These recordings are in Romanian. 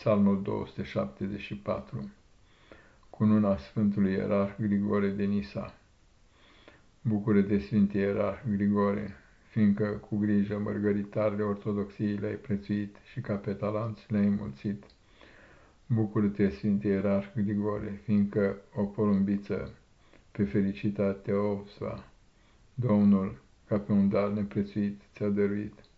Psalmul 274 Cununa Sfântului Ierarh Grigore de Nisa Bucură-te, Sfinte Ierarh Grigore, fiindcă cu grijă mărgăritarele ortodoxiei le-ai prețuit și ca pe talanți le-ai mulțit. Bucură-te, Sfinte Ierarh Grigore, fiindcă o porumbiță pe fericita Teosva, Domnul, ca pe un dar neprețuit, ți-a dăruit.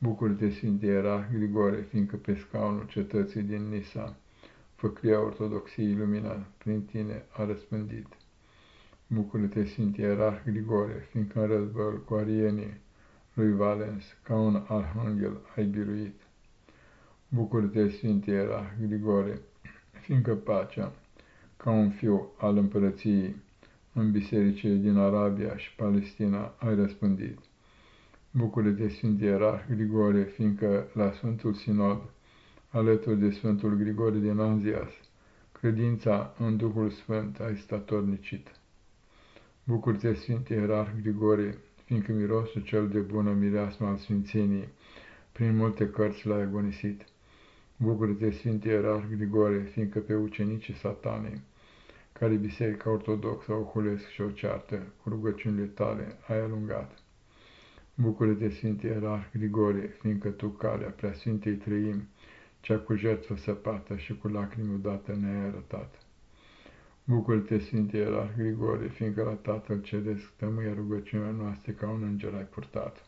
Bucură-te, Sfinte Ierarh Grigore, fiindcă pe scaunul cetății din Nisa, făclia ortodoxiei lumina prin tine a răspândit. Bucură-te, Sfinte Ierarh Grigore, fiindcă în războiul cu arienii lui Valens, ca un arhanghel ai biruit. Bucură-te, Sfinte Ierarh Grigore, fiindcă pacea, ca un fiu al împărăției, în bisericile din Arabia și Palestina ai răspândit. Bucură-te, Sfinte Ierarh Grigore, fiindcă la Sfântul Sinod, alături de Sfântul Grigore din Anzias, credința în Duhul Sfânt ai statornicit. Bucură-te, Sfinte Ierarh Grigore, fiindcă mirosul cel de bună mireasmă al Sfințenii, prin multe cărți l-ai agonisit. Bucură-te, Sfinte Ierarh Grigore, fiindcă pe ucenicii satanei, care Biserica Ortodoxă o hulesc și o ceartă, cu rugăciunile tale ai alungat. Bucură-te, Sfinte Ierarh Grigore, fiindcă tu, calea preasfintei trăim, cea cu jertfă săpată și cu lacrimi udată ne-ai arătat. Bucură-te, Sfinte Ierarh Grigore, fiindcă la Tatăl Ceresc tămâia rugăciunea noastră ca un înger ai purtat.